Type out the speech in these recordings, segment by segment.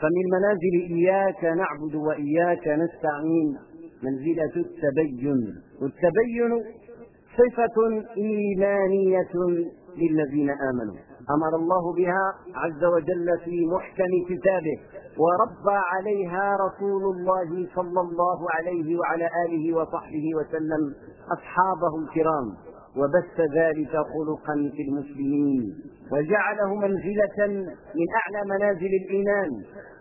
فمن منازل إياك نعبد وإياك نستعين. منزلة التبين. والتبين صفة إيمانية للذين آمنوا. أمر الله بها عز وجل في محكم كتابه. وربى عليها رسول الله صلى الله عليه وعلى آله وصحبه وسلم أصحابه الكرام. وبث ذلك خلقا في المسلمين. وجعله منزلة من أعلى منازل الإيمان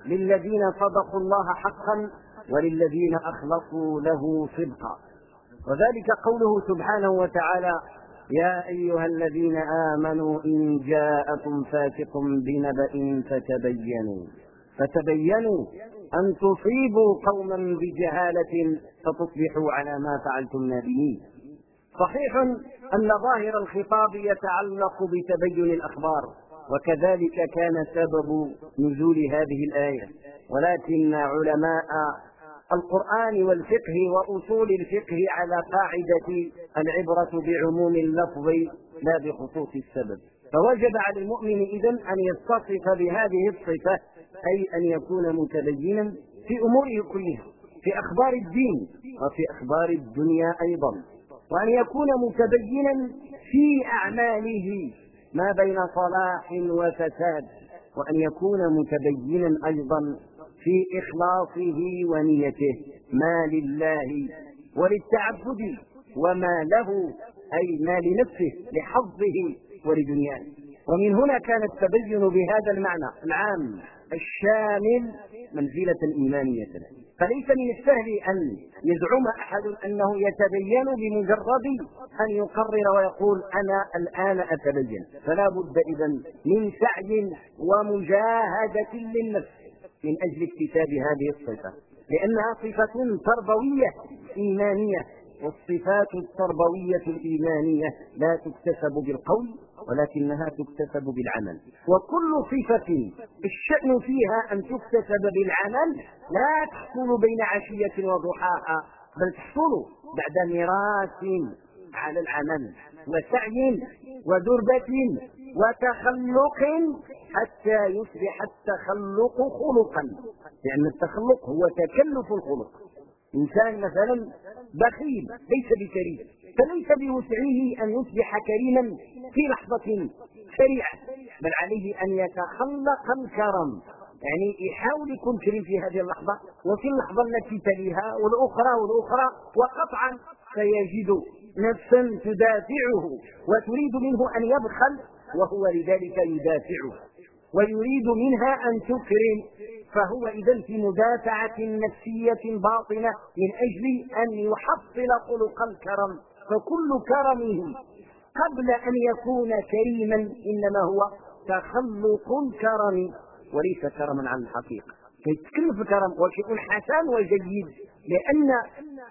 للذين صدقوا الله حقا وللذين أخلصوا له صدقا. وذلك قوله سبحانه وتعالى يا أيها الذين آمنوا إن جاءكم فاسق بنبأ فتبينوا. فتبينوا أن تصيبوا قوما بجهالة فتصبحوا على ما فعلتم نادمين. صحيح أن ظاهر الخطاب يتعلق بتبين الأخبار وكذلك كان سبب نزول هذه الآية. ولكن علماء القرآن والفقه وأصول الفقه على قاعدة العبرة بعموم اللفظ لا بخصوص السبب. فوجب على المؤمن إذا أن يتصف بهذه الصفة أي أن يكون متبينا في أموره كلها في أخبار الدين وفي أخبار الدنيا أيضا. وأن يكون متبينا في أعماله ما بين صلاح وفساد وأن يكون متبينا أيضا في إخلاصه ونيته ما لله وللتعبد وما له أي ما لنفسه لحظه ولدنياه. ومن هنا كان التبين بهذا المعنى العام الشامل منزلة إيمانية فليس من السهل أن يزعم أحد أنه يتبين بمجرد أن يقرر ويقول أنا الآن أتبين. فلا بد إذا من سعي ومجاهدة للنفس من أجل اكتساب هذه الصفة. لأنها صفة تربوية إيمانية. والصفات التربوية الإيمانية لا تكتسب بالقول ولكنها تكتسب بالعمل. وكل صفة الشأن فيها أن تكتسب بالعمل لا تحصل بين عشية وضحاها بل تحصل بعد مراس على العمل وسعي ودربة وتخلق حتى يصبح التخلق خلقا. لأن التخلق هو تكلف الخلق. إنسان مثلا بخيل ليس بكريم فليس بوسعه أن يصبح كريما في لحظة سريعة بل عليه أن يتخلق الكرم. يعني يحاول يكون كريم في هذه اللحظة وفي اللحظة التي تليها والأخرى والأخرى وقطعا سيجد نفسا تدافعه وتريد منه أن يبخل وهو لذلك يدافعه ويريد منها أن تكرم. فهو إذا في مدافعة نفسية باطنة من أجل أن يحصل خلق الكرم فكل كرمه قبل أن يكون كريما إنما هو تخلق الكرم وليس كرما عن الحقيقة. يتكلم في الكرم شيء حسن وجيد. لأن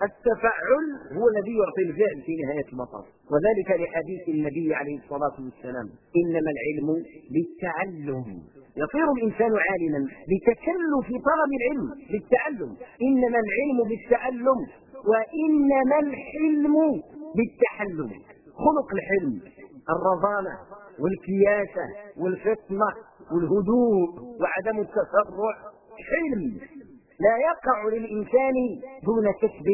التفعل هو الذي يعطي الفعل في نهاية المطاف. وذلك لحديث النبي عليه الصلاة والسلام. إنما العلم بالتعلم يصير الإنسان عالما بتكلف طلب العلم بالتعلم إنما العلم بالتعلم وإنما الحلم بالتحلم خلق الحلم الرضانة والكياسة والفطنة والهدوء وعدم التسرع حلم. لا يقع للإنسان دون كسب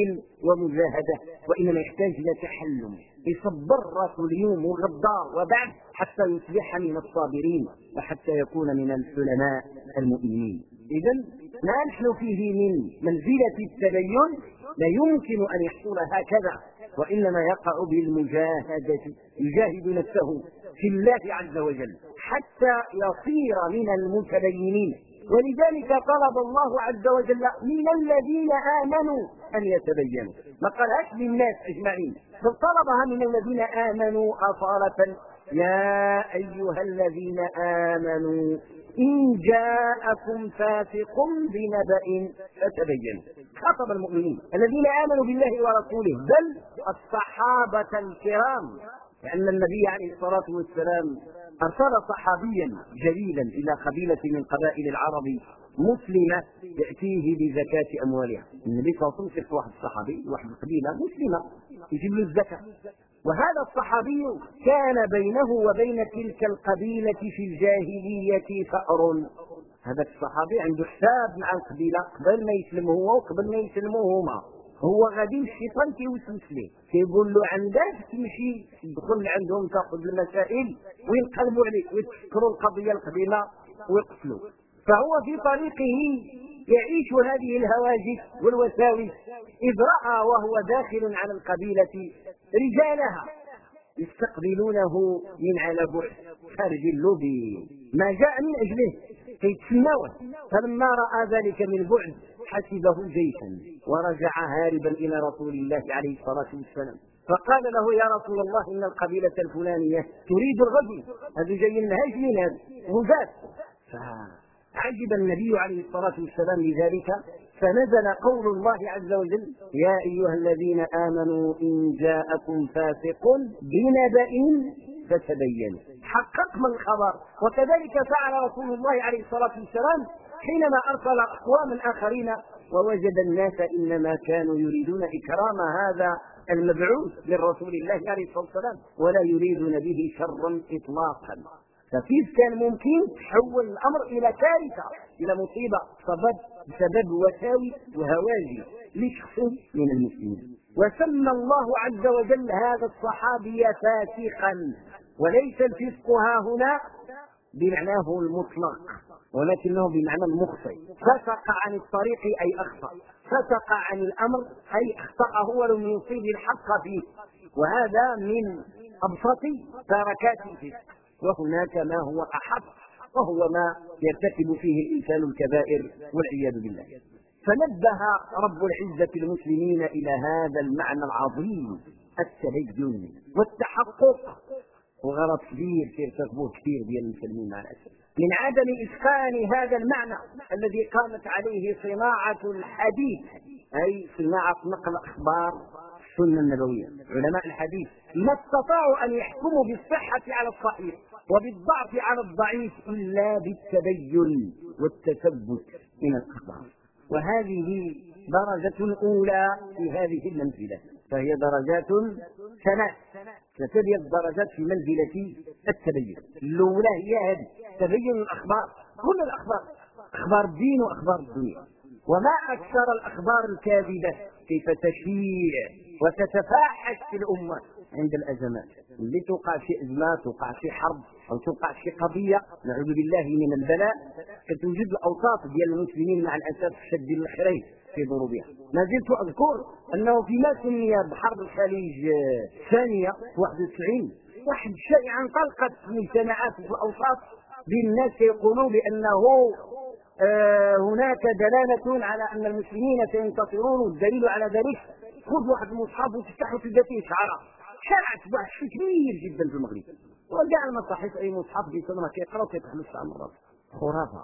ومجاهدة وإنما يحتاج إلى تحلم. يصبر راسه اليوم وغدا وبعد حتى يصبح من الصابرين وحتى يكون من الحلماء المؤمنين. إذا ما نحن فيه من منزلة التبين لا يمكن أن يحصل هكذا وإنما يقع بالمجاهدة يجاهد نفسه في الله عز وجل حتى يصير من المتبينين ولذلك طلب الله عز وجل من الذين آمنوا أن يتبينوا. ما قالهاش للناس أجمعين بل طلبها من الذين آمنوا أصالة يا أيها الذين آمنوا إن جاءكم فاسق بنبأ فتبينوا. خاطب المؤمنين الذين آمنوا بالله ورسوله بل الصحابة الكرام لأن النبي عليه الصلاة والسلام أرسل صحابيا جليلا إلى قبيلة من قبائل العرب مسلمة يأتيه بزكاة أموالها. النبي صلى الله عليه وسلم واحد الصحابي واحد القبيلة مسلمة يجيب له الزكاة. وهذا الصحابي كان بينه وبين تلك القبيلة في الجاهلية فأر. هذاك الصحابي عنده حساب مع القبيلة قبل ما يسلم هو وقبل ما يسلموا هما هو غادي الشيطان كيوسوس ليه كيقول له عندك تمشي تدخل عندهم تاخذ المسائل وينقلبوا عليك ويتفكروا القضية القديمه ويقتلوا. فهو في طريقه يعيش هذه الهواجس والوساوس إذ رأى وهو داخل على القبيلة رجالها يستقبلونه من على بعد خارج اللوبي. ما جاء من أجله كيتسموه فلما رأى ذلك من بعد حسبه جيشا ورجع هاربا إلى رسول الله عليه الصلاة والسلام. فقال له يا رسول الله إن القبيلة الفلانية تريد الغزو هذه جاي من هذا غزاة. عجب النبي عليه الصلاة والسلام لذلك فنزل قول الله عز وجل يا أيها الذين آمنوا إن جاءكم فاسق بنبأ فتبينوا. حققنا الخبر وكذلك فعل رسول الله عليه الصلاة والسلام حينما أرسل أقواما آخرين ووجد الناس إنما كانوا يريدون إكرام هذا المبعوث من رسول الله عليه الصلاة والسلام ولا يريدون به شرا إطلاقا. فكيف كان ممكن تحول الأمر إلى كارثة إلى مصيبة سبب بسبب وساوي وهواجس لشخص من المسلمين؟ وسمى الله عز وجل هذا الصحابي فاسقا وليس الفسق ها هنا بمعناه المطلق. ولكنه بمعنى المخطئ فسق عن الطريق أي أخطأ. فسق عن الأمر أي اخطاه ولم يصيب الحق فيه. وهذا من أبسط تركات الفسق وهناك ما هو احق وهو ما يرتكب فيه الإنسان الكبائر والعياذ بالله. فنبه رب العزة المسلمين إلى هذا المعنى العظيم التبين والتحقق وغرض كبير كيرتكبوه كثير ديال المسلمين مع الأسف. من عدم إتقان هذا المعنى الذي قامت عليه صناعة الحديث أي صناعة نقل أخبار السنة النبوية. علماء الحديث ما استطاعوا أن يحكموا بالصحة على الصحيح وبالضعف على الضعيف إلا بالتبين والتثبت من الأخبار. وهذه درجة أولى في هذه المنزلة. فهي درجات ثلاث ستبقى الدرجات في منزلة التبين. الأولى هي هذه. تبين الأخبار. كل الأخبار. أخبار الدين وأخبار الدنيا. وما أكثر الأخبار الكاذبة؟ كيف تشيع وتتفاحش في الأمة عند الأزمات. اللي توقع شي أزمة توقع شي حرب أو توقع شي قضية نعوذ بالله من البلاء. كتوجد الأوساط ديال المسلمين مع الأسف شد الخريف في ضروبها. ما زلت أذكر أنه فيما سمي بحرب الخليج الثانية 91 واحد الشائعة انطلقت في المجتمعات في الأوساط بين الناس يقولوا بأنه آه هناك دلالة على أن المسلمين سينتصرون. والدليل على ذلك خذ واحد المصحف وتفتحه في ذاته شعرة. شاعت واحد كبير جدا في المغرب. وكاع المصاحف أي مصحف بيسمى كيقرأ وكيتحل الساعة مرات خرافة.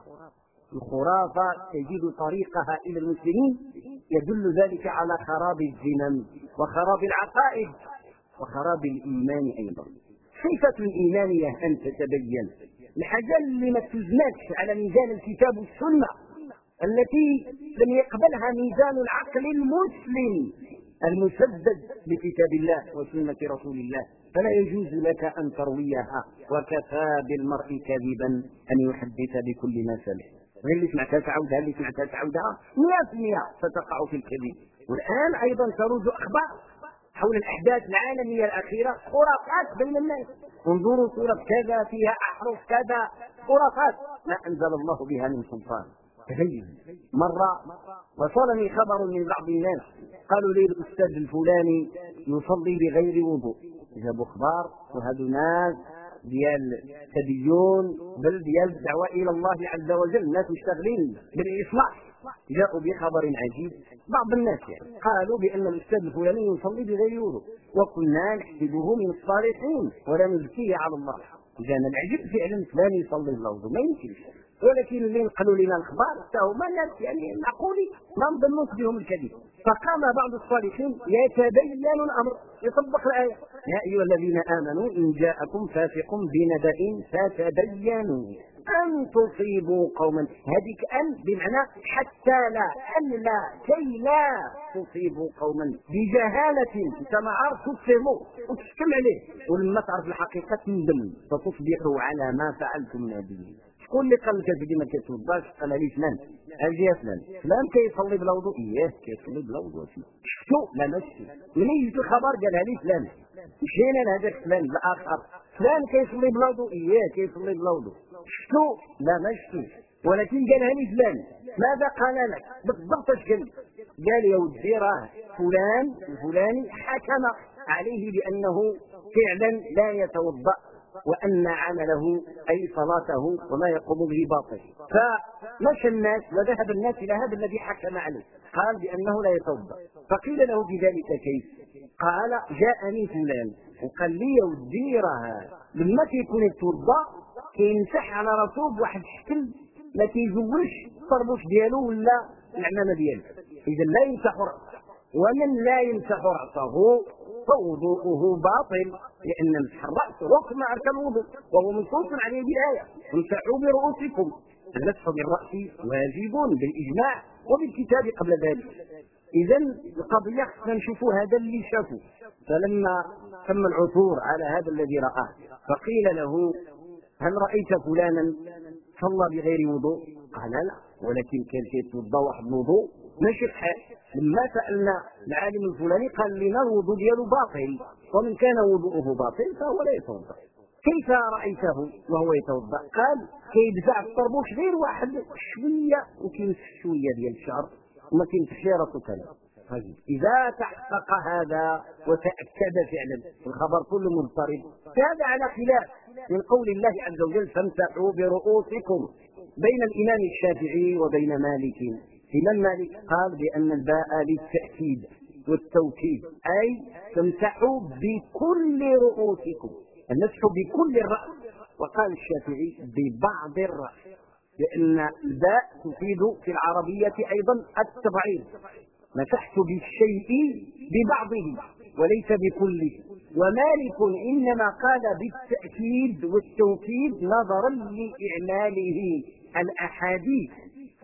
الخرافة تجد طريقها إلى المسلمين يدل ذلك على خراب الزمم وخراب العقائد وخراب الإيمان أيضا. صفه الايمانيه أن تتبين؟ الحاجة اللي ما تزنكش على ميزان الكتاب والسنة التي لم يقبلها ميزان العقل المسلم المسدد بكتاب الله وسنة رسول الله. فلا يجوز لك أن ترويها وكفى بالمرء كذبا أن يحدث بكل ما سمع. غير اللي سمعتها تعودها اللي سمعتها تعودها 100% ستقع في الكذب والآن أيضا تروج أخبار حول الأحداث العالمية الأخيرة. خرافات بين الناس. انظروا صورة كذا فيها أحرف كذا. خرافات. ما أنزل الله بها من سلطان. تبين. مرة وصلني خبر من بعض الناس. قالوا لي الأستاذ الفلاني يصلي بغير وضوء. جابوا أخبار وهذو ناس. ديال تدين بل ديال الدعوة إلى الله عز وجل الناس مشتغلين بالإصلاح. جاءوا بخبر عجيب. بعض الناس يعني قالوا بأن الأستاذ الفلاني يصلي بغير وضوء. وكنا نحسبه من الصالحين ولا نزكيه على الله. جانا العجب فعلا فلان يصلي الله ما يمكنش. ولكن اللي نقلوا لنا الأخبار حتى هما الناس يعني معقولين ما نظنوش بهم الكذب. فقام بعض الصالحين يتبين الأمر يطبق الآية. يا أيها الذين آمنوا إن جاءكم فاسق بنبأ فتبينوا. أن تصيبوا قوما. هذيك أن بمعنى حتى لا أن لا كي لا تصيبوا قوما. بجهالة انت ما عارف تفهموا. وتحكم عليه. ولما تعرف الحقيقة تندم فتصبحوا على ما فعلتم نادمين. شكون اللي قال لك ما كتوضاش قال لي فلان أجي يا فلان فلان كيصلي بلا وضوء اياه كيصلي بلا وضوء شفتو لا ما شفتو منين جيت الخبر قالها لي فلان؟ مشينا لهذاك فلان الآخر فلان كيصلي بلا وضوء اياه كيصلي بلا وضوء شفتو لا ما شفتو ولكن قالها لي فلان. ماذا قال لك بالضبط اش قال قال يا ودي راه فلان الفلاني حكم عليه بأنه فعلا لا يتوضأ. وأن عمله أي صلاته وما يقوم به باطل. فمشى الناس وذهب الناس إلى هذا الذي حكم عليه. قال بأنه لا يتوضأ فقيل له بذلك كيف؟ قال جاءني فلان. وقال لي وديرها لما كيكون يتوضا كيمسح على راسه بواحد الشكل ما كيزولش الطربوش ديالو ولا العمامة ديالو. اذا لا يمسح رأسه. ومن لا يمسح رأسه فوضوءه باطل لأن الرأس ركن مع أركان الوضوء وهو منصوص عليه بالآية امسحوا برؤوسكم. المسح بالرأس واجب بالإجماع وبالكتاب قبل ذلك. إذا القضية خصنا نشوفوا هذا اللي شافوا فلما تم العثور على هذا الذي رآه فقيل له هل رأيت فلانا صلى بغير وضوء؟ قال لا ولكن كان كيتوضا واحد الوضوء ماشي بحال لما سألنا العالم الفلاني قال لنا الوضوء ديالو باطل ومن كان وضوءه باطل فهو لا يتوضأ. كيف رأيته وهو يتوضأ؟ قال كيدفع الطربوش غير واحد شوية وكيمسح شوية ديال الشعر وما كيمسحش راسو طيب إذا تحقق هذا وتأكد فعلا الخبر كله مضطرب هذا على خلاف من قول الله عز وجل فامسحوا برؤوسكم بين الإمام الشافعي وبين مالك. الإمام مالك قال بأن الباء للتأكيد والتوكيد أي تمسحوا بكل رؤوسكم المسح بكل الرأس. وقال الشافعي ببعض الرأس لأن الباء تفيد في العربية أيضا التبعيض مسحت بالشيء ببعضه وليس بكله. ومالك إنما قال بالتأكيد والتوكيد نظرا لإعماله الأحاديث.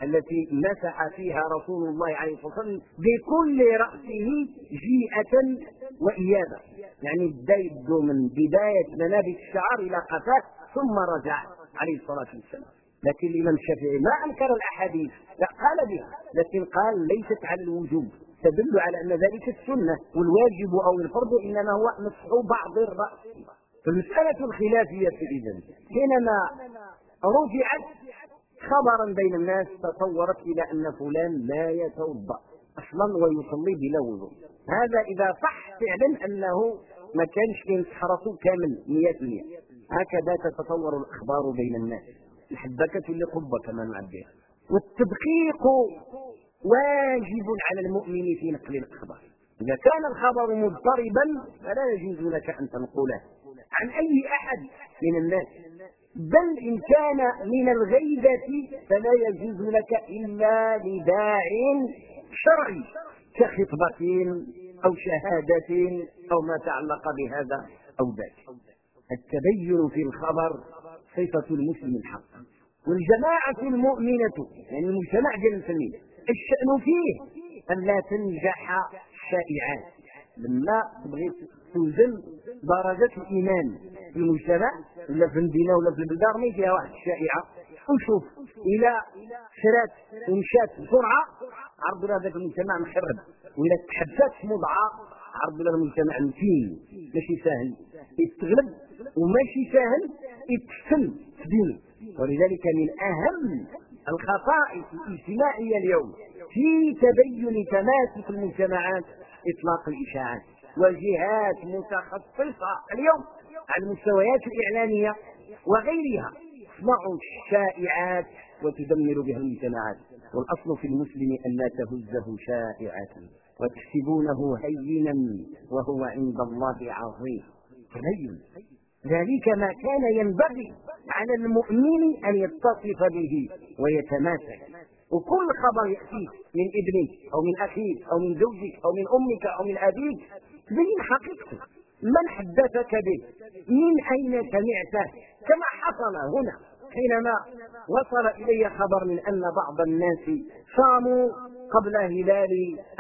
التي مسح فيها رسول الله عليه الصلاة والسلام بكل رأسه جيئة وإيابة. يعني يبدو من بداية منابت الشعر إلى قفاه ثم رجع عليه الصلاة والسلام. لكن الإمام الشافعي ما أنكر الأحاديث لا قال بها لكن قال ليست على الوجوب. تدل على أن ذلك السنة والواجب أو الفرض إنما هو مسح بعض الرأس. فالمسألة الخلافية اذا حينما رفعت خبرا بين الناس تصورت إلى أن فلان لا يتوضأ أصلا ويصلي بلا وضوء. هذا إذا صح فعلا أنه ما كانش يمسح راسه كامل 100% هكذا تتصور الأخبار بين الناس. الحبكة تولي قبة كما نعبر والتدقيق واجب على المؤمن في نقل الأخبار. إذا كان الخبر مضطربا فلا يجوز لك أن تنقله. عن أي أحد من الناس. بل إن كان من الغيبة فلا يجوز لك إلا لداع شرعي كخطبة أو شهادة أو ما تعلق بهذا أو ذاك. التبين في الخبر صفة المسلم الحق. والجماعة المؤمنة يعني المجتمع ديال المسلمين الشأن فيه أن لا تنجح الشائعات لما تبغي توزن درجة الإيمان في المجتمع ولا في المدينة ولا في البلدان ما فيها واحد الشائعة. ونشوف إلى شرات ومشات بسرعة عرضوا لها ذاك المجتمع مخرب. وإلى تحبسات مضعة عرضوا لها المجتمع متين ماشي سهل يتغلب وماشي سهل يتحسن في دينه. ولذلك من أهم الخصائص الاجتماعية اليوم في تبين تماسك المجتمعات إطلاق الإشاعات. وجهات متخصصة اليوم. على المستويات الإعلامية وغيرها تصنع الشائعات وتدمر بها المجتمعات. والأصل في المسلم أن لا تهزه شائعة وتحسبونه هينا وهو عند الله عظيم. هين ذلك ما كان ينبغي على المؤمن أن يتصف به ويتماسك. وكل خبر يأتيك من ابنك أو من أخيك أو من زوجك أو من أمك أو من أبيك بين حقيقته من حدثك به؟ من أين سمعته؟ كما حصل هنا حينما وصل إلي خبر من أن بعض الناس صاموا قبل هلال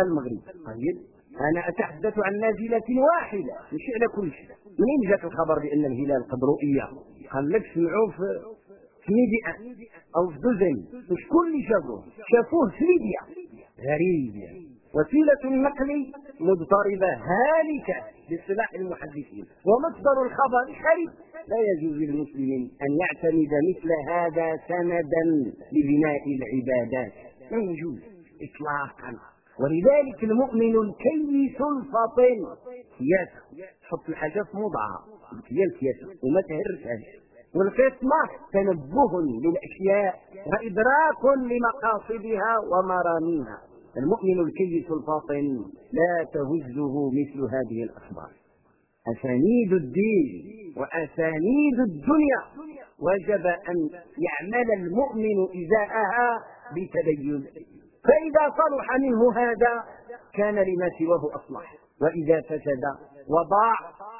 المغرب. طيب أنا أتحدث عن نازلة واحدة. مش على كل شيء منين جاك الخبر بأن الهلال قد رؤية قال لك سمعوا في في ميديا أو في دوزين. وشكون اللي شافوه شافوه في ليبيا غريب يعني. وسيلة النقل مضطربة هالكة باصطلاح المحدثين ومصدر الخبر خريب لا يجوز للمسلمين أن يعتمد مثل هذا سندا لبناء العبادات. لا يجوز إطلاقا. ولذلك المؤمن الكيس الفطن كياسه تحط الحاجة في موضعها هي الكياسة وما تهرسهاش والفطنة تنبه للأشياء. وإدراك لمقاصدها ومراميها. المؤمن الكيس الفاطن لا تهزه مثل هذه الأخبار. أسانيد الدين وأسانيد الدنيا وجب أن يعمل المؤمن إزاءها بتبين. فإذا صلح منه هذا كان لما سواه أصلح وإذا فسد وضاع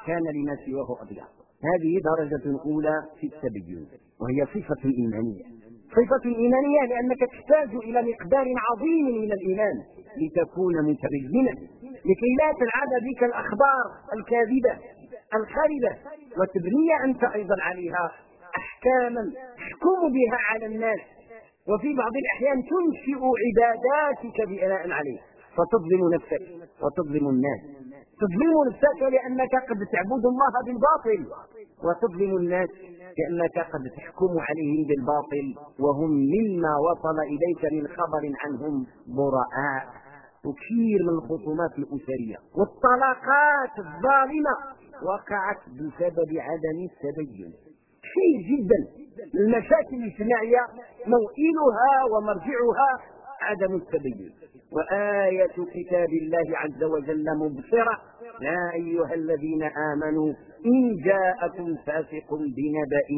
كان لما سواه أضيع هذه درجة أولى في التبين وهي صفة إيمانية. صفة إيمانية لأنك تحتاج إلى مقدار عظيم من الإيمان لتكون متبينا لكي لا تلعب بك الأخبار الكاذبة الخاربة. وتبني أنت أيضا عليها أحكاما تحكم بها على الناس. وفي بعض الأحيان تنشئ عباداتك بناء عليه فتظلم نفسك وتظلم الناس. تظلم نفسك لأنك قد تعبد الله بالباطل. وتظلم الناس لأنك قد تحكم عليهم بالباطل وهم مما وصل إليك من خبر عنهم براء. وكثير من الخصومات الأسرية. والطلاقات الظالمة وقعت بسبب عدم التبين. كثير جدا. المشاكل الاجتماعية موئلها ومرجعها عدم التبين. وآية كتاب الله عز وجل مبصرة. يا أيها الذين آمنوا إن جاءكم فاسق بنبأ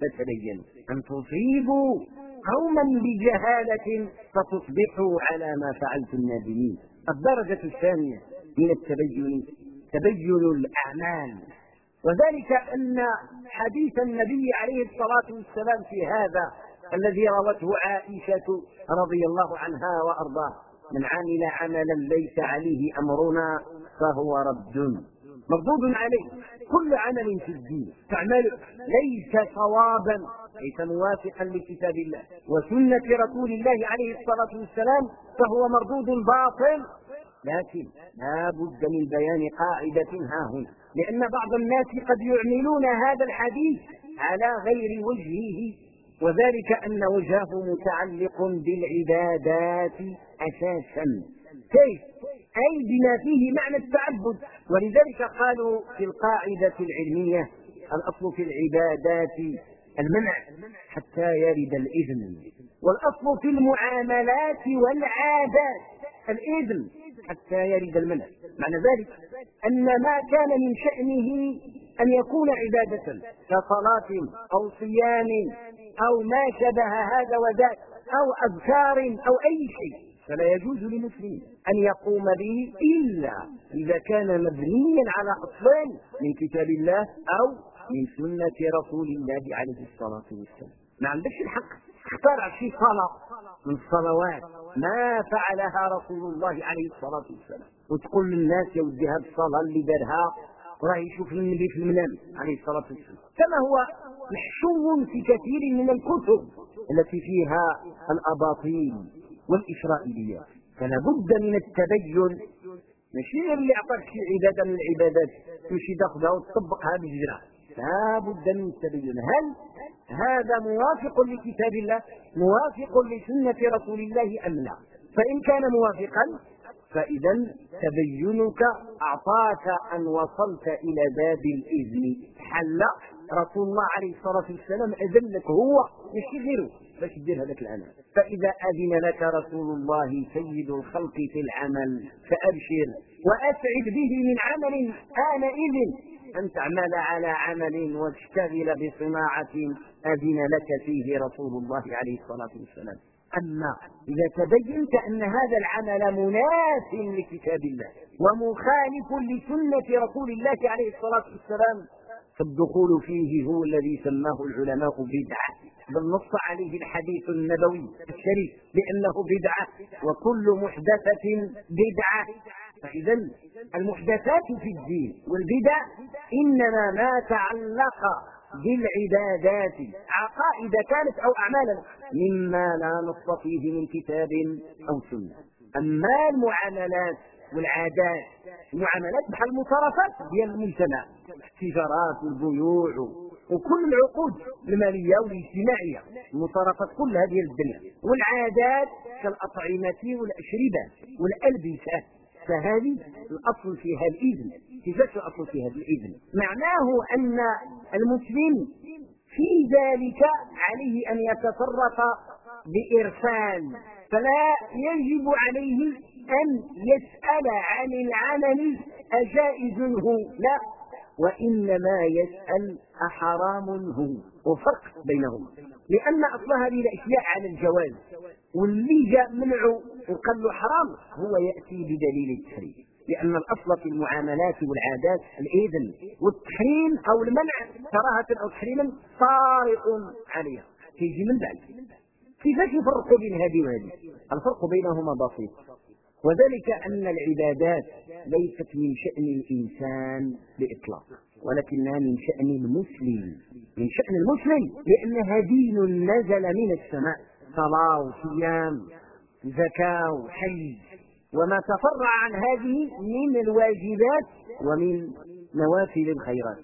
فتبينوا أن تصيبوا قوما بجهالة فتصبحوا على ما فعلتم نادمين. الدرجة الثانية من التبين تبين الأعمال. وذلك أن حديث النبي عليه الصلاة والسلام في هذا الذي روته عائشة رضي الله عنها وأرضاه. من عمل عملا ليس عليه أمرنا فهو رد. مردود عليه. كل عمل في الدين. تعمل ليس صوابا. ليس موافقا لكتاب الله وسنة رسول الله عليه الصلاة والسلام فهو مردود باطل. لكن لا بد من بيان قاعدة ها هنا. لأن بعض الناس قد يعملون هذا الحديث على غير وجهه وذلك أن وجهه متعلق بالعبادات أساسا. كيف؟ أي بما فيه معنى التعبد. ولذلك قالوا في القاعدة العلمية الأصل في العبادات المنع حتى يرد الإذن. والأصل في المعاملات والعادات الإذن حتى يرد المنع. معنى ذلك أن ما كان من شأنه أن يكون عبادة كصلاة أو صيام أو ما شبه هذا وذاك أو أذكار أو أي شيء. فلا يجوز لمسلم أن يقوم به إلا إذا كان مبنيا على أصلين من كتاب الله أو من سنة رسول الله عليه الصلاة والسلام. ما عندكش الحق. اخترع شي صلاة من الصلوات ما فعلها رسول الله عليه الصلاة والسلام. وتقول للناس يا ودي هذه الصلاة اللي دارها راه يشوف النبي في المنام عليه الصلاة والسلام. كما هو محشو في كثير من الكتب التي فيها الأباطيل والإسرائيليات فلا بد من التبين. ماشي اللي اعطاك شي عباده من العبادات تمشي تاخذها وتطبقها بجرة لا بد من التبين. هل هذا موافق لكتاب الله؟ موافق لسنة رسول الله أم لا؟ فإن كان موافقا فاذا تبينك أعطاك أن وصلت إلى باب الإذن. حل. رسول الله عليه الصلاة والسلام اذن لك هو ماشي غيره باش دير هذاك العمل. فإذا أذن لك رسول الله سيد الخلق في العمل فأبشر وأسعد به من عمل آنئذ. أن تعمل على عمل وتشتغل بصناعة أذن لك فيه رسول الله عليه الصلاة والسلام. أما إذا تبينت أن هذا العمل مناف لكتاب الله ومخالف لسنة رسول الله عليه الصلاة والسلام فالدخول فيه هو الذي سماه العلماء بدعة. بل نص عليه الحديث النبوي الشريف بأنه بدعة وكل محدثة بدعة. فإذا المحدثات في الدين والبدع إنما ما تعلق بالعبادات. عقائد كانت أو أعمالا مما لا نص فيه من كتاب أو سنة. أما المعاملات والعادات. المعاملات بحال المصارفات ديال المجتمع. التجارات والبيوع وكل العقود المالية والاجتماعية. المصارفات كلها ديال الدنيا. والعادات كالأطعمة والأشربة والألبسة. فهذه الأصل فيها الإذن. كيفاش الأصل فيها الإذن. معناه أن المسلم في ذلك عليه أن يتصرف بإرسال فلا يجب عليه أن يسأل عن العمل اجائز هو لا وإنما يسأل أحرام هو وفرق بينهما. لأن اصل هذه الأشياء على الجواز واللي جاء منعه وقال له حرام هو يأتي بدليل التحريم. لأن الأصل في المعاملات والعادات الإذن والتحريم أو المنع كراهة أو تحريما طارئ عليها. تيجي من بعد. كيفاش يفرقوا بين هذه وهذه. الفرق بينهما بسيط. وذلك أن العبادات ليست من شأن الإنسان بإطلاق ولكنها من شأن المسلم. من شأن المسلم لانها دين نزل من السماء. صلاة وصيام زكاة وحج. وما تفرع عن هذه من الواجبات ومن نوافل الخيرات.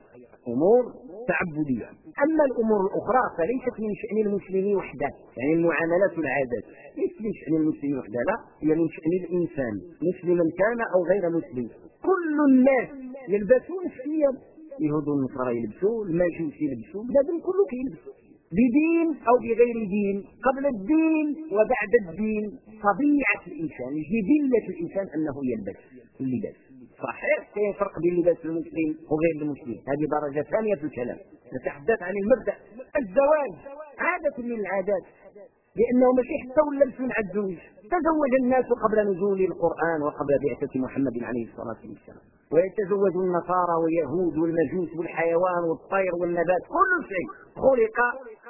أمور تعبدية. أما الأمور الأخرى فليست من شأن المسلم وحده. يعني المعاملات والعادات ليست من شأن المسلم وحده لا. هي من شأن الإنسان. مسلما كان أو غير مسلم. كل الناس يلبسون الثياب اليهود والنصارى يلبسوا المجوس يلبسوا بنادم كله كيلبس. بدين أو بغير دين قبل الدين وبعد الدين. طبيعة الإنسان جبلة الإنسان أنه يلبس. اللباس. صحيح كاين فرق بين لباس المسلم وغير المسلم. هذه درجة ثانية في الكلام. نتحدث عن المبدأ. الزواج عادة من العادات لأنه ماشي حتى ولا من الزوج تزوج الناس قبل نزول القرآن وقبل بعثة محمد عليه الصلاة والسلام. ويتزوج النصارى واليهود والمجوس والحيوان والطير والنبات كل شيء خلق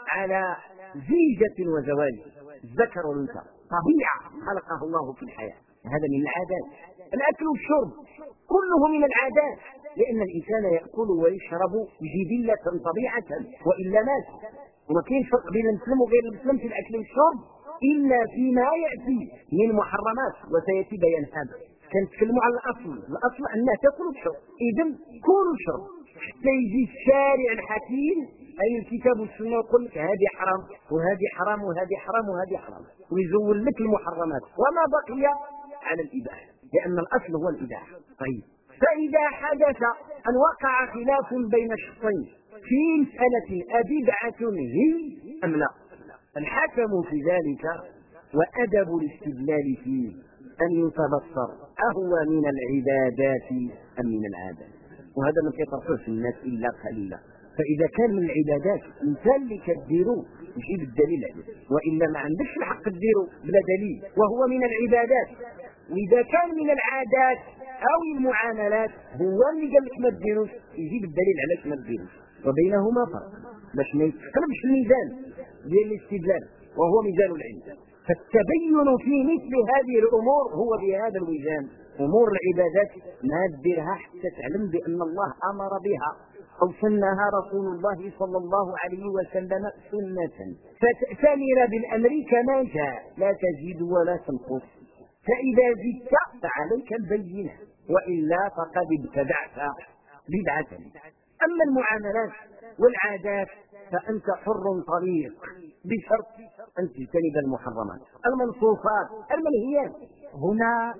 على زيجة وزواج. الذكر والانثى طبيعة خلقه الله في الحياة. هذا من العادات. الأكل والشرب كله من العادات. لأن الإنسان يأكل ويشرب جبلة طبيعة وإلا مات. وما كاينش فرق بين المسلم وغير المسلم في الأكل والشرب؟ إلا فيما يأتي من محرمات وسيأتي بيان هذا. كنتكلموا على الأصل الأصل أنها تأكل وتشرب. اذا كل وشرب حتى يجي الشارع الحكيم أي الكتاب والسنة يقول لك هذه حرام وهذه حرام وهذه حرام وهذه حرام. ويزول لك المحرمات. وما بقي على الإباحة. لأن الأصل هو الإباحة. طيب. فإذا حدث أن وقع خلاف بين الشخصين في مسألة أبدعة هي أم لا؟ الحكم في ذلك وأدب الاستدلال فيه أن يتبصر أهو من العبادات أم من العادات. وهذا ما كيطرحوش الناس إلا قليلا. فإذا كان من العبادات الانسان اللي كديرو يجيب الدليل عليه. وإلا ما عندكش الحق تديرو بلا دليل وهو من العبادات. وإذا كان من العادات أو المعاملات هو اللي قال لك ما تديروش. يجيب الدليل علاش ما تديروش. وبينهما فرق. باش ما يتقلبش الميزان. ديال الاستدلال. وهو ميزان العلم. فالتبين في مثل هذه الأمور هو بهذا الميزان. أمور العبادات ما تديرها حتى تعلم بأن الله أمر بها. أو سنها رسول الله صلى الله عليه وسلم سنة. فتأتمر بالأمر كما جاء. لا تزيد ولا تنقص. فإذا زدت فعليك البينة وإلا فقد ابتدعت بدعة أما المعاملات والعادات فأنت حر طريق بشرط أن تجتنب المحرمات. المنصوصات المنهيات. هنا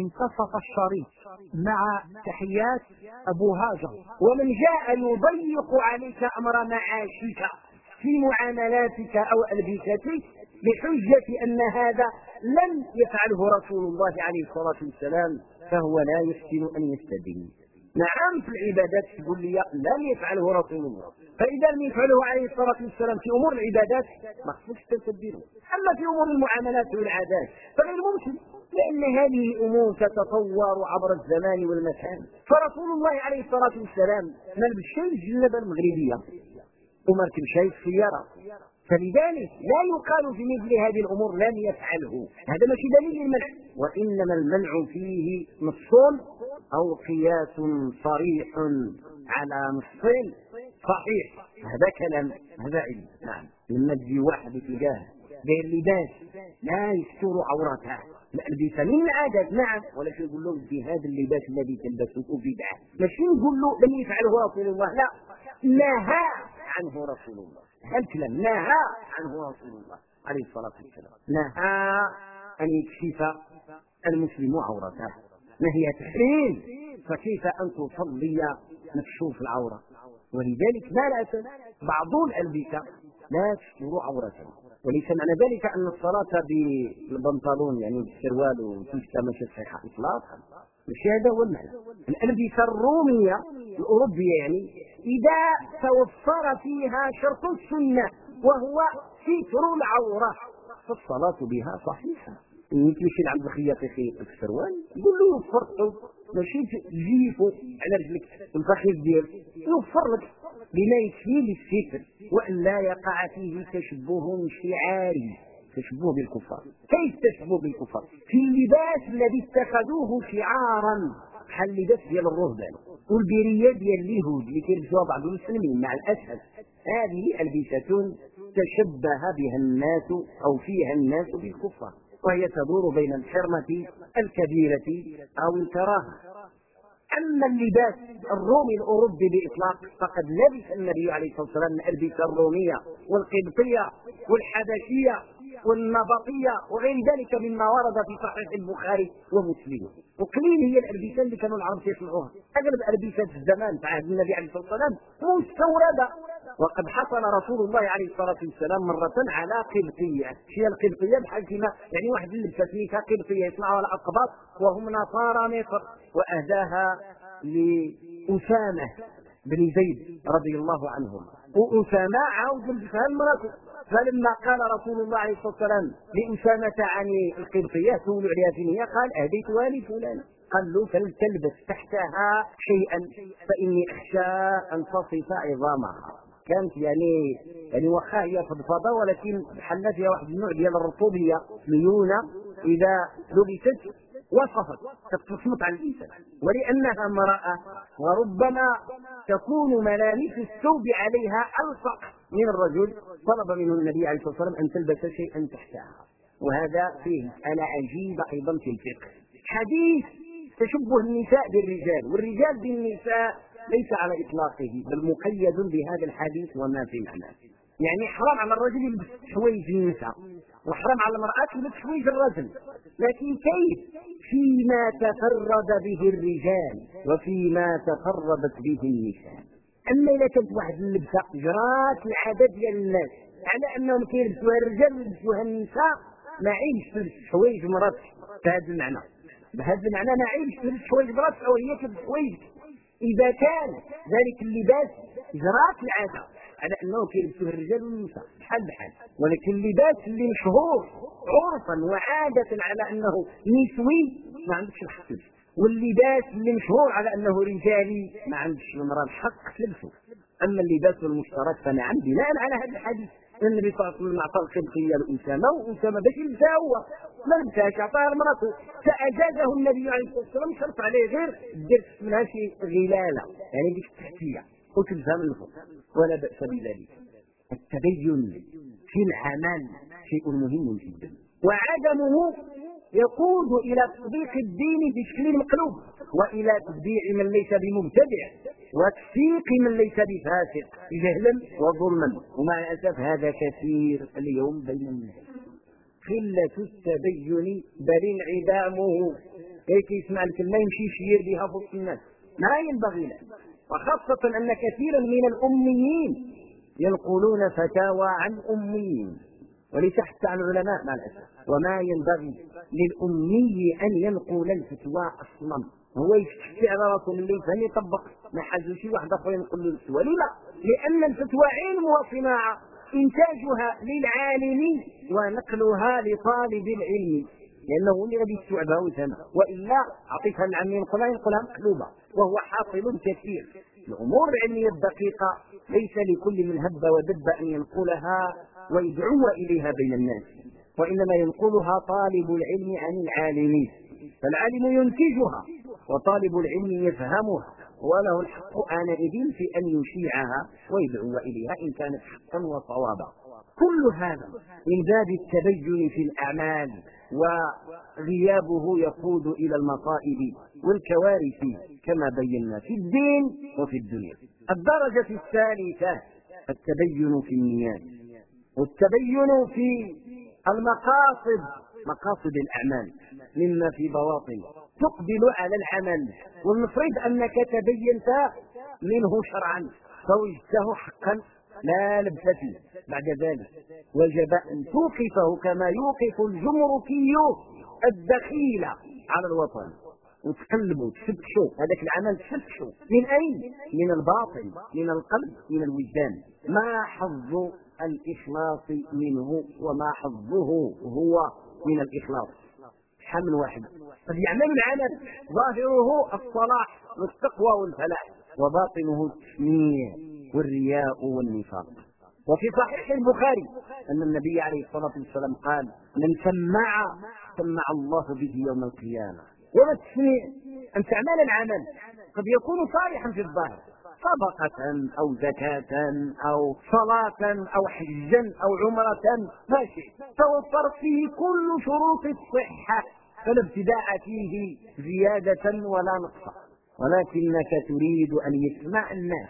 انتصف الشريط مع تحيات أبو هاجر. ومن جاء يضيق عليك أمر معاشك في معاملاتك أو ألبستك بحجة أن هذا لم يفعله رسول الله عليه الصلاة والسلام فهو لا يحسن أن يستدين. نعم في العبادات تقول لي لم يفعله رسول الله. فإذا لم يفعله عليه الصلاة والسلام في أمور العبادات ما خصكش تديره أما في أمور المعاملات والعادات فغير ممكن لأن هذه أمور تتطور عبر الزمان والمكان. فرسول الله عليه الصلاة والسلام ما لبسش الجلبة المغربية. وما ركبش السيارة. فلذلك لا يقال في مثل هذه الأمور لم يفعله. هذا ماشي دليل للمنع. وإنما المنع فيه نص أو قياس صريح على نص صحيح. هذا كلام. هذا علم. نعم. لما تجي واحد تلقاه داير لباس. لا يستر عورته. الألبسة من العادات نعم. ولكن يقول له في هذا اللباس الذي تلبسه بدعة ماشي نقول له لم يفعله رسول الله. لا. نهى عنه رسول الله. الكلام نهى عنه رسول الله عليه الصلاة والسلام. نهى أن يكشف المسلم عورته. نهي تحريم فكيف أن تصلي مكشوف العورة؟ ولذلك ما لا بعض الألبسة لا تستر عورته. وليس معنى ذلك أن الصلاة بالبنطلون يعني بالسروال وتلك ماشي صحيحة إطلاقا. هو المعنى الألبسة الرومية الأوروبية يعني إذا توفر فيها شرط السنة وهو ستر العورة. فالصلاة بها صحيحة. إن تمشي لعند الخياط في السروال يقول له يوفر ماشي تجيفو على رجلك الفخذ ديالك يوفر لك. بما يكفي للستر وأن لا يقع فيه تشبه شعاري. تشبه بالكفار. كيف تشبه بالكفار؟ في اللباس الذي اتخذوه شعارا. بحال اللباس ديال الرهبان والبرية ديال اليهود اللي كيلبسوها بعض المسلمين مع الاسف هذه ألبسة تشبه بها الناس أو فيها الناس بالكفار. وهي تدور بين الحرمة الكبيرة أو الكراهة. أما اللباس الرومي الأوروبي بإطلاق فقد لبس النبي عليه الصلاة والسلام الألبسة الرومية والقبطية والحبشية والنبطية وغير ذلك مما ورد في صحيح البخاري ومسلم. وقليل هي الألبسة اللي كانوا العرب يسمعوها أغلب ألبسة الزمان في عهد النبي عليه الصلاة والسلام مستوردة. وقد حصل رسول الله عليه الصلاة والسلام مرة على قبطية. هي القبطية بحال كما يعني واحد اللبسة سميتها قبطية يسمعوها الأقباط وهم نصارى مصر. وأهداها لأسامة بن زيد رضي الله عنهم وأسامة عاود لبسها لمراته. فلما قال رسول الله عليه الصلاة والسلام لأسامة عن القبطية سولوا عليها في نية قال أهديتها لفلان قال له فلتلبس تحتها شيئا فإني أخشى أن تصف عظامها. كانت يعني يعني واخا هي فضفاضه ولكن حل فيها واحد النوع ديال الرطوبية ليونة إذا لبست وصفت تتصمت على الإنسان. ولأنها امرأة وربما تكون ملامس الثوب عليها ألصق من الرجل. طلب منه النبي عليه الصلاة والسلام أن تلبس شيئا تحتها. وهذا فيه أنا عجيب أيضا في الفقه. حديث تشبه النساء بالرجال والرجال بالنساء ليس على إطلاقه بل مقيد بهذا الحديث وما في معناه. يعني حرام على الرجل يلبس حويج النساء وحرام على المرأة تلبس حويج الرجل. لكن كيف؟ فيما تفرد به الرجال وفيما تفردت به النساء. أما إذا كانت واحد اللبسه جرات العدد ديال الناس على أنهم كيلبسوها الرجال ويلبسوها النساء ما عيبش تلبس حوايج مراتك بهذا المعنى. بهذا المعنى ما عيبش تلبس حوايج مراتك أو هي تلبس حوايجك إذا كان ذلك اللباس جرات العادة على أنه كيلبسوه الرجال والنساء بحال بحال. ولكن اللباس اللي مشهور عرفا وعادة على أنه نسوي ما عندكش الحق. تلبسه واللباس اللي مشهور على أنه رجالي ما عندش المرأة الحق تلبسه أما اللباس المشترك فنعم بناء على هذا الحديث. النبي صلى الله عليه وسلم اعطى القبطيه لاسامه واسامه باش يلبسها هو. ما لبسهاش اعطاها لمراته فأجازه النبي عليه الصلاة والسلام شرط عليه غير دير منها شي غلاله يعني ديك التحتية. وتلبسها من الفوق ولا بأس بذلك. التبين في العمل شيء مهم جدا. وعدمه يقود إلى تطبيق الدين بشكل مقلوب. وإلى تتبيع من ليس بمبتدع. وتفسيق من ليس بفاسق جهلا وظلما. ومع الأسف هذا كثير اليوم بين الناس. قله التبين بل انعدامه. هيك يسمع الكلمة؟ يمشي يشير بها في الناس. ما ينبغي له. وخاصة أن كثيرا من الأميين ينقلون فتاوى عن أميين. وليس حتى عن العلماء مع الأسف. وما ينبغي للأمي أن ينقل الفتوى أصلا هو يشتكي على راسه من اللي يفهم يطبق. ما حاجة شي واحد اخر ينقل له الفتوى لما لأن الفتوى علم وصناعة. إنتاجها للعالم ونقلها لطالب العلم. لأنه هو اللي غادي يستوعبها ويفهمها. وإلا عطيتها للعام ينقلها ينقلها مقلوبة. وهو حاصل كثير. الأمور العلمية الدقيقة. ليس لكل من هب ودب أن ينقلها ويدعو إليها بين الناس. وإنما ينقلها طالب العلم عن العالمين. فالعالم ينتجها. وطالب العلم يفهمها وله الحق آنئذ في أن يشيعها ويدعو إليها إن كانت حقا وصوابا. كل هذا من باب التبين في الأعمال وغيابه يقود إلى المصائب والكوارث كما بينا في الدين وفي الدنيا. الدرجة الثالثة التبين في النيات. والتبين في المقاصد مقاصد الأعمال مما في بواطن. تقبل على العمل ولنفرض أنك تبينت منه شرعا. فوجدته حقا لا لبس فيه. بعد ذلك وجب أن توقفه كما يوقف الجمركي الدخيل على الوطن. وتقلبوا تفتشوا. هذاك العمل تفتشوا. من أين؟ من الباطن من القلب من الوجدان. ما حظ الإخلاص منه وما حظه هو من الإخلاص؟ حمل واحد. قد يعمل العمل ظاهره الصلاح والتقوى والفلاح وباطنه التسميع والرياء والنفاق. وفي صحيح البخاري أن النبي عليه الصلاة والسلام قال من سمع سمع الله به يوم القيامة. ولا التسميع أن تعمل العمل قد يكون صالحا في الظاهر صدقة أو زكاة أو صلاة أو حجا أو عمرة ماشي توفرت فيه كل شروط الصحة. فلا ابتداء فيه زيادة ولا نقصا ولكنك تريد أن يسمع الناس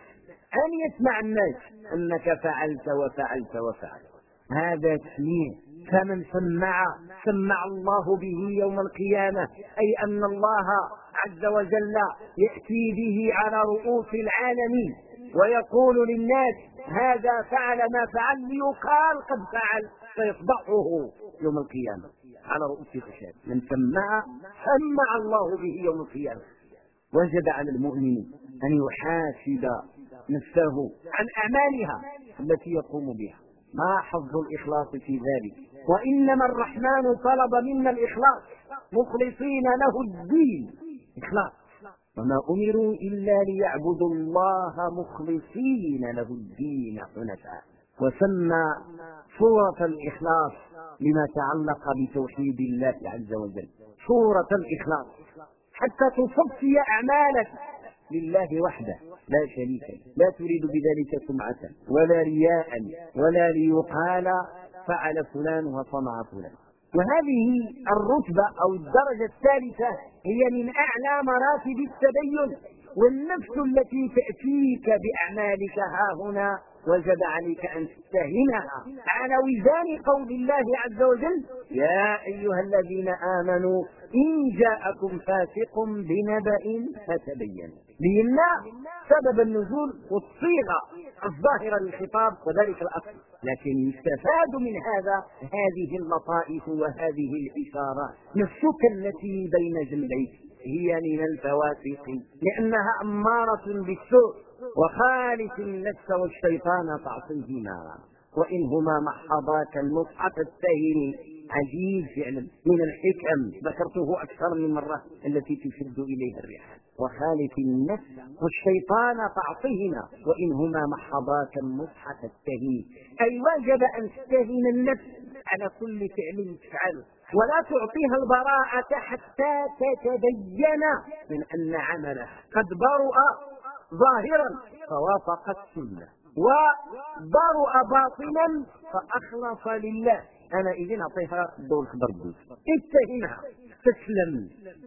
أن يسمع الناس أنك فعلت وفعلت وفعلت. هذا تسميع فمن سمع سمع الله به يوم القيامة أي أن الله عز وجل يأتي به على رؤوس العالمين ويقول للناس هذا فعل ما فعل ليقال قد فعل. فيفضحه يوم القيامة. على رؤوس الخشاب من سمع سمع الله به يوم القيامة. وجب على المؤمن أن يحاسب نفسه عن أعمالها التي يقوم بها. ما حظ الإخلاص في ذلك؟ وإنما الرحمن طلب منا الإخلاص. مخلصين له الدين. إخلاص. وما أمروا إلا ليعبدوا الله مخلصين له الدين حنفاء. وسمى سورة الإخلاص لما تعلق بتوحيد الله عز وجل. سورة الإخلاص. حتى تصفي أعمالك لله وحده. لا شريك لا تريد بذلك سمعة. ولا رياء. ولا ليقال فعل فلان وصنع فلان. وهذه الرتبة أو الدرجة الثالثة هي من أعلى مراتب التدين. والنفس التي تأتيك بأعمالك ها هنا وجب عليك أن تتهمها على وزان قول الله عز وجل. يا أيها الذين آمنوا إن جاءكم فاسق بنبأ فتبينوا. ليمنع سبب النزول والصيغة الظاهرة للخطاب وذلك الأصل. لكن يستفاد من هذا هذه اللطائف وهذه الإشارات نفسك التي بين جنبيك هي من الفواسق لأنها أمارة بالسوء. وخالف النفس والشيطان تعصيهما وإنهما محضاك المصحف السهل عجيب فعلا. من الحكم ذكرته أكثر من مرة التي تشد إليها الرحال. وخالف النفس والشيطان تعصيهما وإنهما محضاك المصحف السهل. أي وجب أن تستهين النفس على كل فعل تفعله ولا تعطيها البراءة حتى تتبين من أن عمله قد برؤ ظاهرا فوافق السنة وبرؤ باطنا فأخلص لله. أنا إذن أعطيها الخضر الدوس اتهمها تسلم.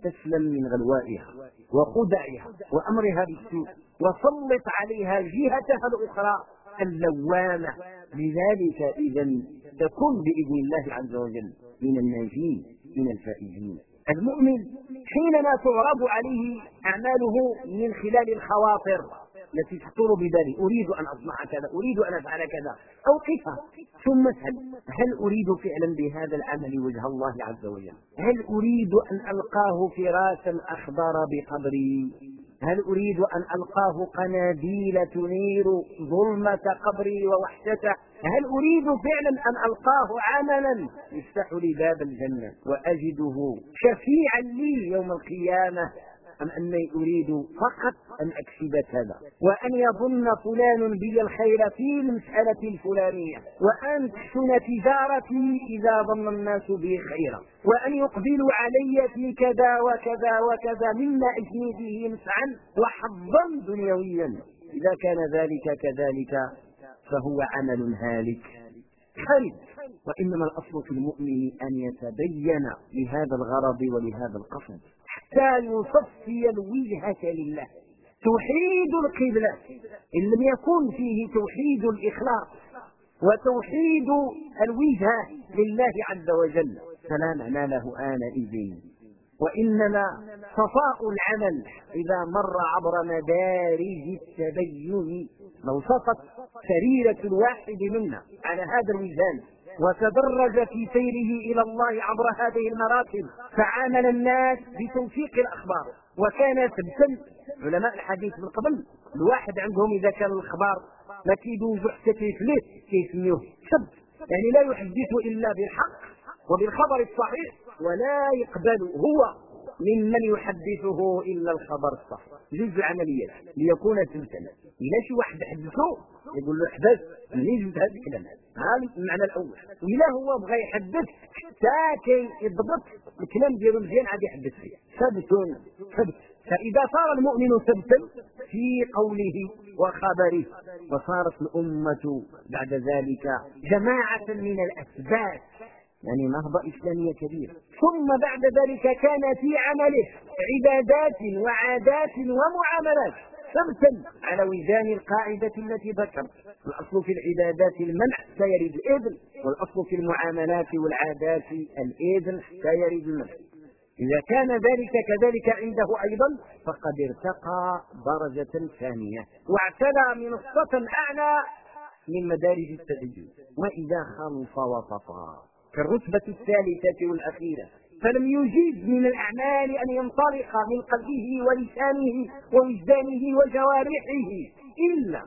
تسلم من غلوائها وخدعها وأمرها بالسوء. وسلط عليها جهتها الأخرى اللوامة. لذلك إذا تكون بإذن الله عز وجل من الناجين من الفائزين. المؤمن حينما تعرض عليه أعماله من خلال الخواطر التي تخطر ببالي أريد أن أصنع كذا أريد أن أفعل كذا. أوقفها. ثم اسأل هل أريد فعلا بهذا العمل وجه الله عز وجل؟ هل أريد أن ألقاه فراشا أخضر بقبري؟ هل أريد أن ألقاه قناديل تنير ظلمة قبري ووحشته؟ هل أريد فعلا أن ألقاه عملا؟ يفتح لي باب الجنة وأجده شفيعا لي يوم القيامة. أم أني أريد فقط أن أكسب كذا وأن يظن فلان بي الخير في المسألة الفلانية. وأن تحسن تجارتي إذا ظن الناس بي خيرا. وأن يقبلوا علي في كذا وكذا وكذا مما أجني به مسعا. وحظا دنيويا. إذا كان ذلك كذلك فهو عمل هالك. خالد وإنما الأصل في المؤمن أن يتبين لهذا الغرض ولهذا القصد حتى يصفي الوجهة لله. توحيد القبلة. إن لم يكن فيه توحيد الإخلاص وتوحيد الوجهة لله عز وجل فلا معنى له آنئذ. وإنما صفاء العمل إذا مر عبر مدارج التبين لو صفت سريرة الواحد منا على هذا الميزان وتدرج في سيره إلى الله عبر هذه المراتب فعامل الناس بتوثيق الأخبار. وكان ثبتا علماء الحديث من قبل الواحد عندهم إذا كان الأخبار ما كيدوزو حتى كيفليه كيسميوه سب يعني لا يحدث إلا بالحق وبالخبر الصحيح. ولا يقبل هو ممن يحدثه إلا الخبر الصحيح جزء العمليات ليكون ثبتا إلى شي واحد حدثه يقول له احبس منين جبت هذا الكلام هذا المعنى الأول. وإلا هو بغى يحدث حتى يضبط الكلام ديالو مزيان عاد يحدث فيه. ثبت ثبت فإذا صار المؤمن ثبتا في قوله وخبره وصارت الأمة بعد ذلك جماعة من الأثبات. يعني نهضة إسلامية كبيرة. ثم بعد ذلك كان في عمله عبادات وعادات ومعاملات. ثبتا على وزان القاعدة التي ذكرت الأصل في العبادات المنع سيرد الإذن والأصل في المعاملات والعادات الإذن سيرد المنع. إذا كان ذلك كذلك عنده أيضا فقد ارتقى درجة ثانية واعتلى منصة أعلى من مدارج التدين وإذا خلص وسطا كالرتبة الثالثة والأخيرة. فلم يجيز من الأعمال أن ينطلق من قلبه ولسانه ووجدانه وجوارحه إلا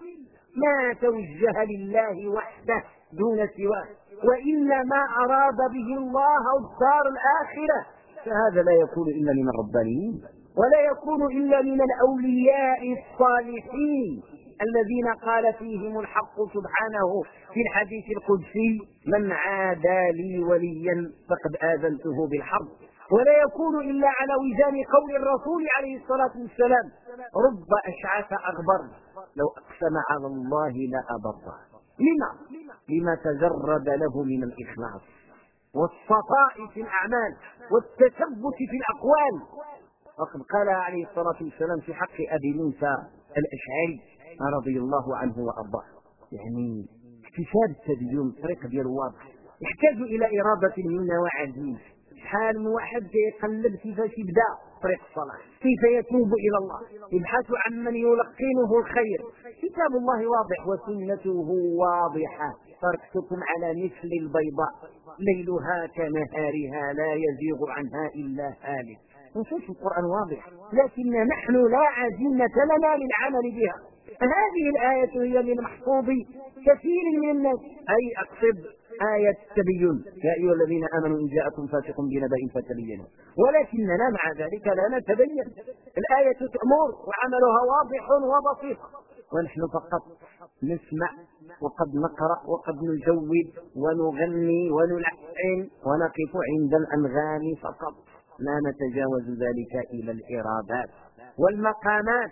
ما توجه لله وحده دون سواه وإلا ما أراد به الله الدار الآخرة. فهذا لا يكون إلا من الربانيين ولا يكون إلا من الأولياء الصالحين. الذين قال فيهم الحق سبحانه في الحديث القدسي من عادى لي وليا فقد آذنته بالحرب ولا يكون إلا على وزان قول الرسول عليه الصلاة والسلام رب أشعث أغبر لو أقسم على الله لأبره لما؟ لما تجرد له من الإخلاص والصفاء في الأعمال والتثبت في الأقوال. وقد قال عليه الصلاة والسلام في حق أبي موسى الأشعري رضي الله عنه وأرضاه. يعني اكتساب التدين طريق ديالو واضح. يحتاج إلى إرادة منا وعزيز شحال من واحد كيقلب كيفاش يبدأ طريق الصلاح كيف يتوب إلى الله. يبحث عن من يلقنه الخير. كتاب الله واضح وسنته واضحة. تركتكم على مثل البيضاء. ليلها كنهارها لا يزيغ عنها إلا هالك. نصوص القرآن واضح. لكن نحن لا عزيمه لنا للعمل بها. هذه الآية هي من محفوظ كثير من الناس. أي أقصد آية التبين يا أيها الذين آمنوا إن جاءكم فاسق بنبأ فتبينوا. ولكننا مع ذلك لا نتبين. الآية تأمر وعملها واضح وبسيط. ونحن فقط نسمع وقد نقرأ وقد نجود ونغني ونلحن ونقف عند الأنغام فقط. لا نتجاوز ذلك إلى الإرادات. والمقامات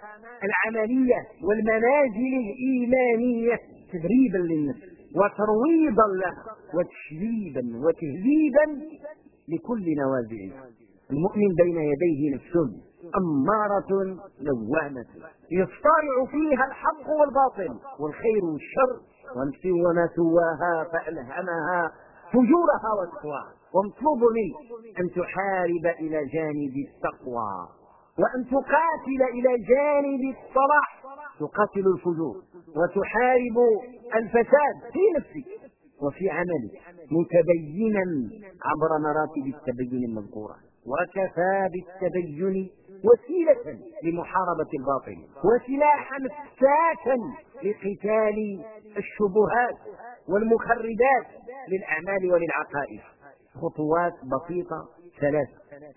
العملية والمنازل الإيمانية تدريبا للنفس وترويضا لها وتشديدا وتهذيبا لكل نوازعها المؤمن بين يديه نفس أمارة لوامة يصطارع فيها الحق والباطل والخير والشر ونفس وما سواها فألهمها فجورها وتقواها. ومطلوب منك أن تحارب إلى جانب التقوى. وأن تقاتل إلى جانب الصلاح تقاتل الفجور وتحارب الفساد في نفسك وفي عملك متبينا عبر مراتب التبين المذكورة. وكفى بالتبين وسيلة لمحاربة الباطل وسلاحا فتاكا لقتال الشبهات والمخربات للأعمال وللعقائد. خطوات بسيطة ثلاث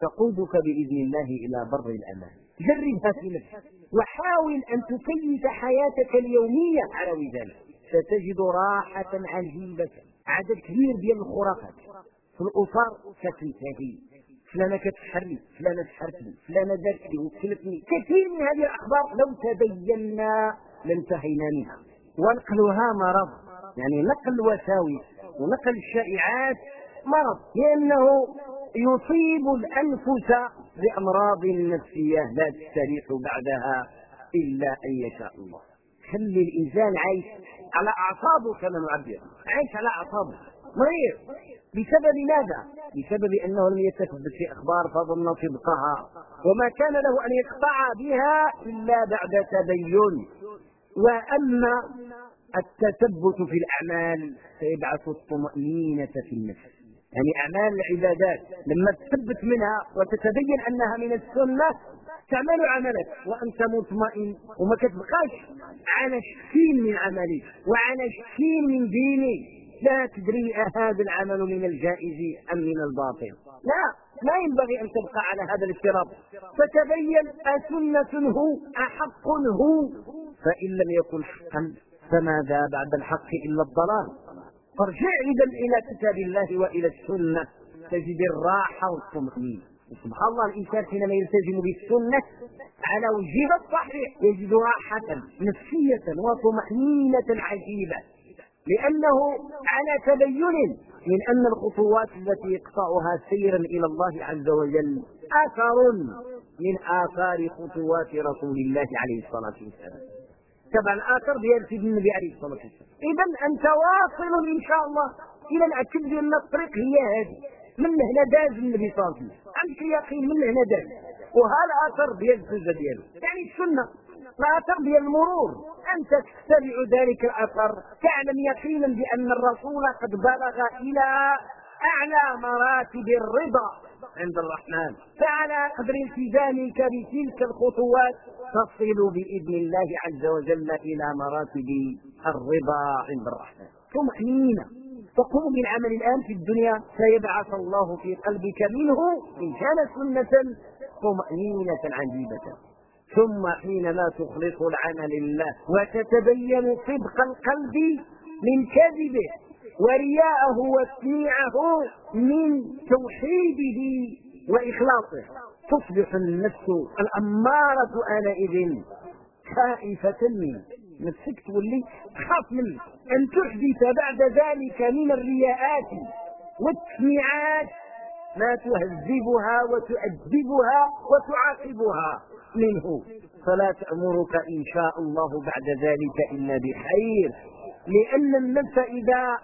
تقودك بإذن الله إلى بر الأمان. جربها في نفسك وحاول أن تكيف حياتك اليومية. على وزانك. ستجد راحة عجيبة. عدد كبير ديال الخرافات. في الأسر كتنتهي فلانة كتحري فلانة تحرتني فلانة دارت لي وكلتني كثير من هذه الأخبار لو تبينا لانتهينا منها ونقلها مرض. يعني نقل الوساوس ونقل الشائعات مرض لأنه يصيب الأنفس بأمراض نفسية لا تستريح بعدها إلا أن يشاء الله. خلي الإنسان عايش على أعصابه كما نعبر. عايش على أعصابه. مريض. بسبب ماذا؟ بسبب أنه لم يتثبت في أخبار فظن صدقها. وما كان له أن يقطع بها إلا بعد تبين. وأما التثبت في الأعمال فيبعث الطمأنينة في النفس. يعني أعمال العبادات لما تثبت منها وتتبين أنها من السنة تعمل عملك. وأنت مطمئن وما كتبقاش على شكين من عملك وعلى شكين من دينك لا تدري أهذا العمل من الجائز أم من الباطل. لا لا ينبغي أن تبقى على هذا الافتراض. فتبين أسنة هو أحق هو. فإن لم يكن حقا فماذا بعد الحق إلا الضلال. فارجع إذا إلى كتاب الله وإلى السنة. تجد الراحة والطمأنينة. سبحان الله الإنسان حينما يلتزم بالسنة على وجهها الصحيح يجد راحة نفسية وطمأنينة عجيبة. لأنه على تبين من أن الخطوات التي يقطعها سيرا إلى الله عز وجل أثر من آثار خطوات رسول الله عليه الصلاة والسلام. تبع الآثر ديال سيدنا النبي عليه الصلاة والسلام. إذا أنت واصل إن شاء الله إلى الأكل بأن الطريق هي هذه. من هنا داز النبي صلى الله عليه وسلم. عندك يقين من هنا داز. وهذا الاثر ديال الزوجه ديالو يعني السنة. الاثر ديال المرور. أنت تتبع ذلك الأثر. تعلم يقينا بأن الرسول قد بلغ إلى أعلى مراتب الرضا. عند الرحمن. فعلى قدر التزامك بتلك الخطوات تصل بإذن الله عز وجل إلى مراتب الرضا عند الرحمن. طمأنينة. تقوم بالعمل الآن في الدنيا فيبعث الله في قلبك منه إن كان سنة طمأنينة عجيبة. ثم حينما تخلص العمل لله وتتبين صدق القلب من كذبه ورياءه وتسميعه من توحيده وإخلاصه. تصبح النفس الأمارة آنئذ خائفة منه. نفسك تولي تخاف منه. أن تحدث بعد ذلك من الرياءات والتسميعات. ما تهذبها وتؤدبها وتعاقبها منه. فلا تأمرك إن شاء الله بعد ذلك إلا بخير. لأن النفس إذا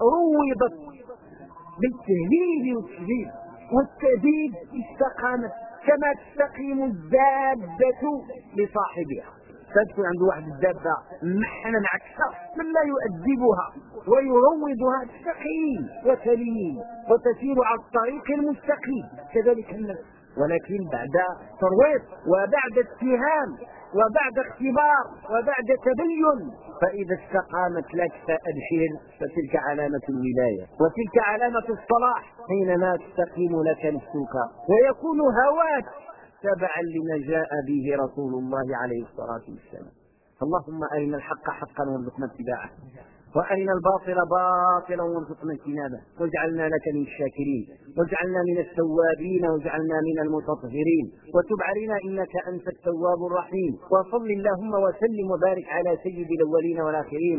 روضت بالتهذيب والتشديد والتأديب استقامت كما تستقيم الدابة لصاحبها. تدخل عند واحد الدابة محنة معكسة من لا يؤدبها ويروضها تستقيم وتلين وتسير على الطريق المستقيم. كذلك النفس. ولكن بعد ترويض وبعد اتهام وبعد اختبار وبعد تبين فإذا استقامت لك فأبشر فتلك علامة الولاية وتلك علامة الصلاح حينما تستقيم لك نفسك. ويكون هواك تبعا لما جاء به رسول الله عليه الصلاة والسلام. اللهم أرنا الحق حقا وارزقنا اتباعه. وارنا الباطل باطلا وارزقنا اجتنابه. واجعلنا لك من الشاكرين. واجعلنا من التوابين. واجعلنا من المتطهرين. وتب علينا إنك أنت التواب الرحيم. وصل اللهم وسلم وبارك على سيد الأولين والآخرين.